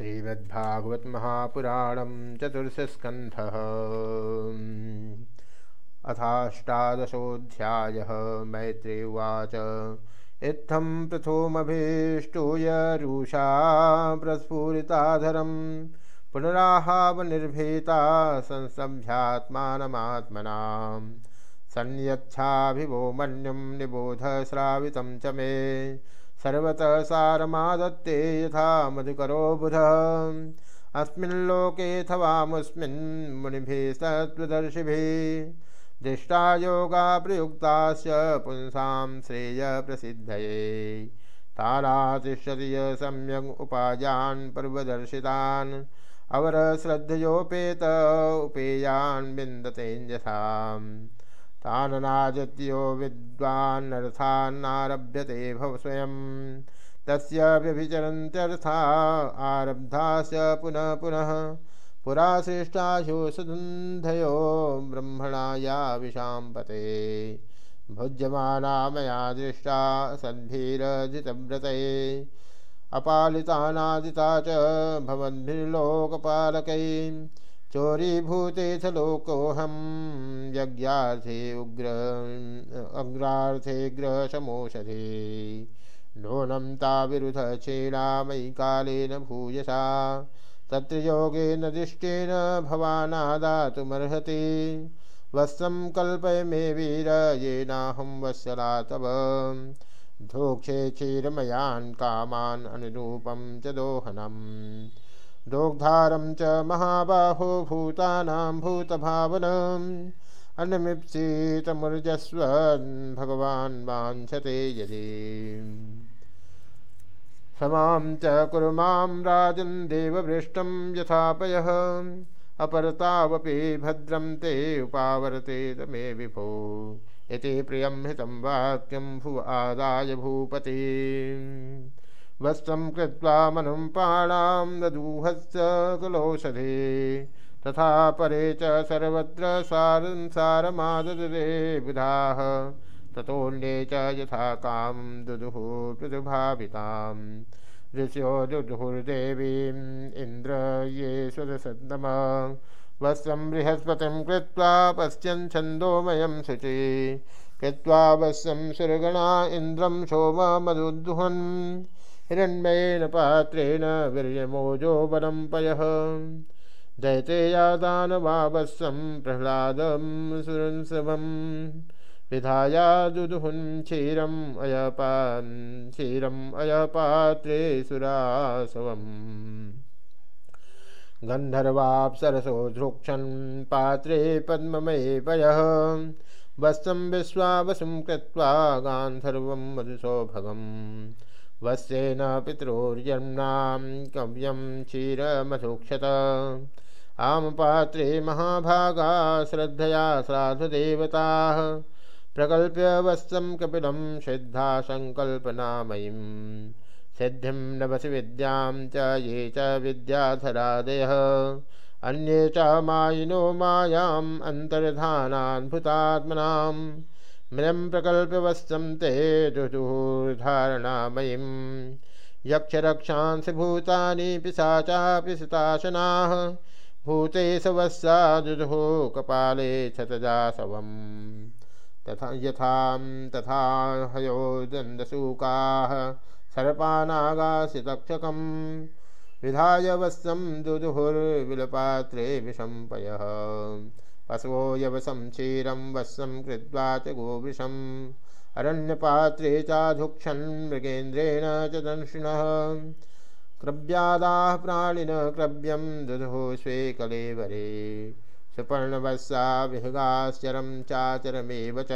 श्रीमद्भागवत महापुराणम चतुर्थस्कंध अथाष्टादशोऽध्याय, मैत्री उवाच। इत्थं पृथोमभीष्टूय रुषा प्रस्फुरिताधरं पुनराहावनिर्भीता संसभ्यात्मानमात्मनां संयच्छाभिवो मन्युं निबोध श्रावित च मे। सर्वतः सारमादत्ते यथा मधुकरो बुध। अस्मिल्लोकेऽथवा मुस्मिन् मुनिभिः सत्त्वदर्शिभिः। दृष्टा योगा प्रयुक्ताश्च पुंसां श्रेयप्रसिद्धये तारातिष्ठति सम्यक् उपायान् पर्वदर्शितान्। अवरश्रद्धयोपेत उपेयान् ताननाजत्यो विद्वान्नर्थान्नारभ्यते भव स्वयं। तस्य व्यभिचरन्त्यर्था आरब्धास्य पुनः पुनः। पुरा सृष्टाशु सुधुन्धयो ब्रह्मणा या विशाम्पते। भुज्यमाना मया दृष्टा सद्भिरजितव्रतये अपालितानादिता च भवद्भिर्लोकपालकैः चोरीभूतेऽथ लोकोऽहं यज्ञार्थे उग्र, अग्रार्थे ग्रह ग्रहसमोषधे नूनं ताविरुध क्षेणामयि कालेन भूयसा तत्र योगेन दृष्टेन भवानादातुमर्हति। वत्सं कल्पय मे वीर, येनाहं वत्सला तव। धोक्षे क्षीरमयान् कामान् अनुरूपं च दोहनम्। दोग्धारं च महाबाहो भूतानां भूतभावनम् अन्नमीप्सितमुर्जस्व भगवान् वाञ्छते यदि। समां च कुरु माँ राजन् देवभृष्टं यथापयः। अपरतावपि भद्रं ते उपावर्ते तमे विभो। इति प्रियं हितं वाक्यं भुव आदाय भूपति। वत्सं कृत्वा मनुं पाणां ददूहस्य कुलोषधे तथा परे च सर्वत्र सारमाददे बुधाः। ततोऽन्ये च यथा कां दुदुः पृथुभाविताम् ऋष्यो ये स्वदसद्नम वत्सं बृहस्पतिं कृत्वा पश्यन् शुचि। कृत्वा वत्सं सुरगणा इन्द्रं सोममदुद्दुहन् हिरण्मयेन पात्रेण वीर्यमोजो वनं पयः। दैतेयादानवावस्सं प्रह्लादं सुरंसवं। विधाया दुदुहुन् क्षीरम् अयपान् क्षीरम् अयपात्रे सुरासवम्। गन्धर्वाप्सरसो धृक्षन् पात्रे पद्ममये पयः। वत्सं विश्वावसुं कृत्वा गान्धर्वं मधुसौभगम्। वस्येन पितरोर्यम्नां कव्यं क्षीरमधुक्षत आमपात्रे महाभागा श्रद्धया साधुदेवताः। प्रकल्प्य वत्सं कपिलं सिद्धा सङ्कल्पनामयीं सिद्धिं नभसि विद्यां ये च विद्याधरादयः। अन्ये च मायिनो मायाम् अन्तर्धानाद्भुतात्मनाम्। मृं प्रकल्प्यवस्त्रं ते दुदुर्धारणामयीं यक्षरक्षांसि भूतानि पिशाचा पिशताशनाः। भूते सवस्सा दुदुः कपाले क्षतजासवम् तथा यथां तथा हयो हयोदन्दसूकाः सर्पानागासितक्षकं विधाय वस्त्रं दुदुहुर्विलपात्रे विशम्पयः पशवो यवसं क्षीरं वत्सं कृत्वा च गोवृषम्। अरण्यपात्रे चाधुक्षन् मृगेन्द्रेण च दंशिनः। क्रव्यादाः प्राणिनः क्रव्यं दुधुः स्वे कलेवरे। सुपर्णवत्सा विहगाश्चरं चाचरमेव च।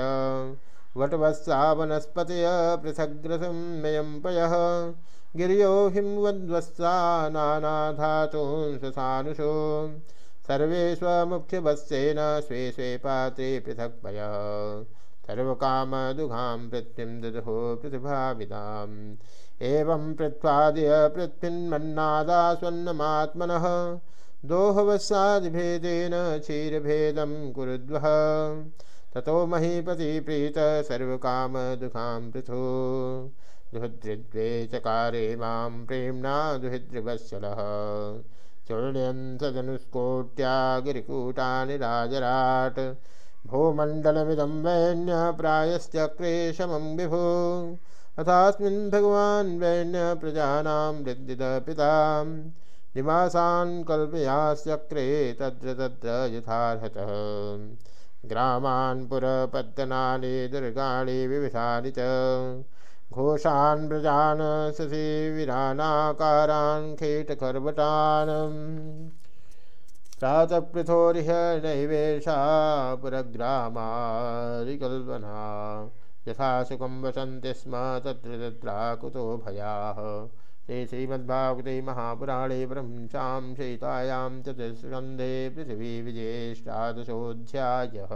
वटवत्सा वनस्पतय पृथग्रसंमयं पयः। गिर्यो हिंवद्वत्सा नानाधातूंससानुषो सर्वे स्वमुख्यवत्सेन स्वे स्वे पात्रे पृथक् पय सर्वकामदुघां पृथ्वीं ददुः पृथिभाविताम् एवं पृथ्वादय पृथ्वीन्मन्नादास्वन्नमात्मनः दोहवत्सादिभेदेन क्षीरभेदं कुरुद्वः। ततो महीपति प्रीत सर्वकामदुःखां पृथो। दुहिद्रिद्वे चकारे माँ प्रेम्णा दुहिद्रिवत्सलः चूर्ण्यं सदनुस्कोट्या गिरिकूटानि राजराट् भूमण्डलमिदं वैन्य प्रायश्चक्रे शमं विभो। अथास्मिन् भगवान् वैन्य प्रजानां वृद्धिदपितां निवासान् कल्पयाश्चक्रे तत्र तत्र यथार्हतः। ग्रामान् पुरपत्तनानि दुर्गाणि विविधानि च। घोषान् व्रजान् शशिविरानाकारान् खेटखर्वटान् प्रातः पृथोरिह नैवेशा पुरग्रामारिकल्पना यथा सुखं वसन्ति स्म तत्र तत्राकुतो भयाः। ते श्रीमद्भागवते महापुराणे ब्रह्मचां सीतायां चतुस्कन्धे पृथिवी विजयेष्टादशोऽध्यायः।